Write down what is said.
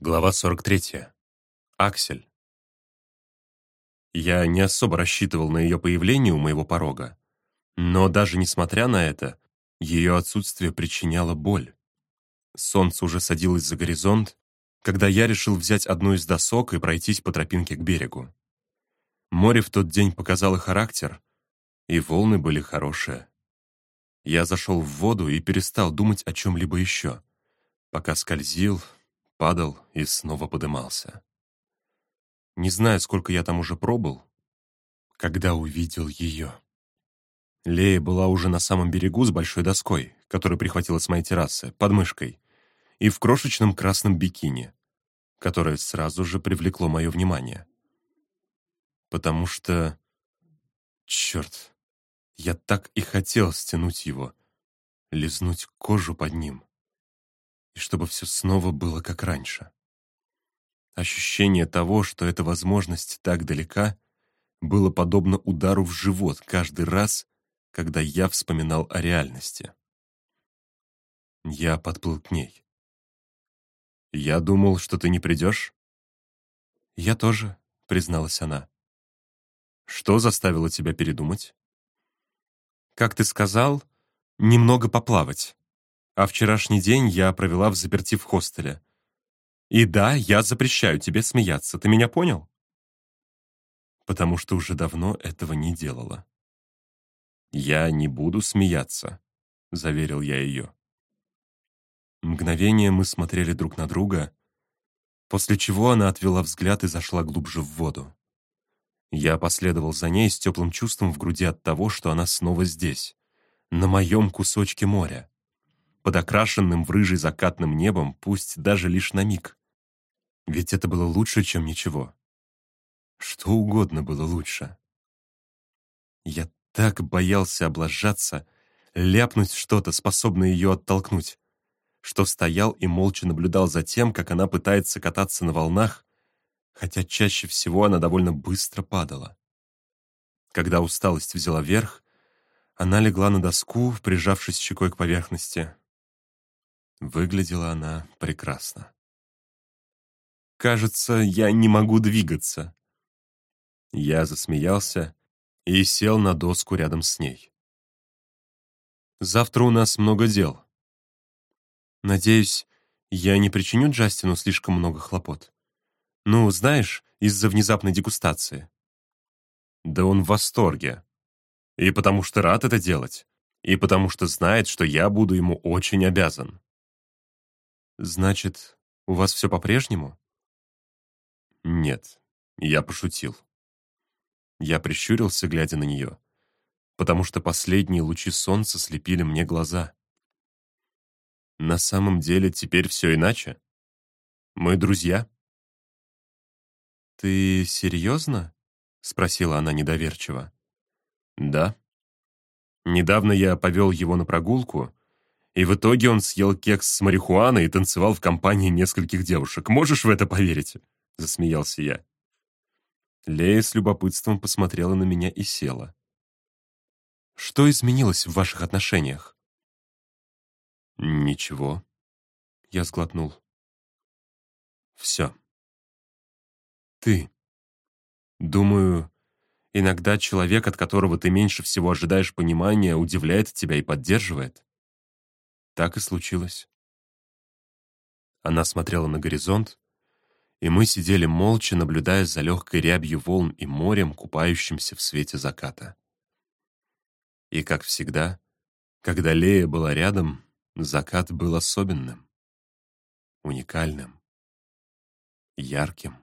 Глава 43. Аксель. Я не особо рассчитывал на ее появление у моего порога, но даже несмотря на это, ее отсутствие причиняло боль. Солнце уже садилось за горизонт, когда я решил взять одну из досок и пройтись по тропинке к берегу. Море в тот день показало характер, и волны были хорошие. Я зашел в воду и перестал думать о чем-либо еще, пока скользил, падал и снова подымался. Не знаю, сколько я там уже пробыл, когда увидел ее. Лея была уже на самом берегу с большой доской, которую прихватила с моей террасы, под мышкой, и в крошечном красном бикини, которое сразу же привлекло мое внимание. Потому что... Черт, я так и хотел стянуть его, лизнуть кожу под ним и чтобы все снова было как раньше. Ощущение того, что эта возможность так далека, было подобно удару в живот каждый раз, когда я вспоминал о реальности. Я подплыл к ней. «Я думал, что ты не придешь?» «Я тоже», — призналась она. «Что заставило тебя передумать?» «Как ты сказал, немного поплавать а вчерашний день я провела в заперти в хостеле. И да, я запрещаю тебе смеяться, ты меня понял? Потому что уже давно этого не делала. «Я не буду смеяться», — заверил я ее. Мгновение мы смотрели друг на друга, после чего она отвела взгляд и зашла глубже в воду. Я последовал за ней с теплым чувством в груди от того, что она снова здесь, на моем кусочке моря под окрашенным в рыжий закатным небом, пусть даже лишь на миг. Ведь это было лучше, чем ничего. Что угодно было лучше. Я так боялся облажаться, ляпнуть что-то, способное ее оттолкнуть, что стоял и молча наблюдал за тем, как она пытается кататься на волнах, хотя чаще всего она довольно быстро падала. Когда усталость взяла верх, она легла на доску, прижавшись щекой к поверхности, Выглядела она прекрасно. «Кажется, я не могу двигаться». Я засмеялся и сел на доску рядом с ней. «Завтра у нас много дел. Надеюсь, я не причиню Джастину слишком много хлопот. Ну, знаешь, из-за внезапной дегустации». «Да он в восторге. И потому что рад это делать, и потому что знает, что я буду ему очень обязан». «Значит, у вас все по-прежнему?» «Нет, я пошутил». Я прищурился, глядя на нее, потому что последние лучи солнца слепили мне глаза. «На самом деле теперь все иначе. Мы друзья». «Ты серьезно?» — спросила она недоверчиво. «Да. Недавно я повел его на прогулку, и в итоге он съел кекс с марихуаной и танцевал в компании нескольких девушек. Можешь в это поверить?» — засмеялся я. Лея с любопытством посмотрела на меня и села. «Что изменилось в ваших отношениях?» «Ничего», — я сглотнул. «Все. Ты. Думаю, иногда человек, от которого ты меньше всего ожидаешь понимания, удивляет тебя и поддерживает. Так и случилось. Она смотрела на горизонт, и мы сидели молча, наблюдая за легкой рябью волн и морем, купающимся в свете заката. И, как всегда, когда Лея была рядом, закат был особенным, уникальным, ярким.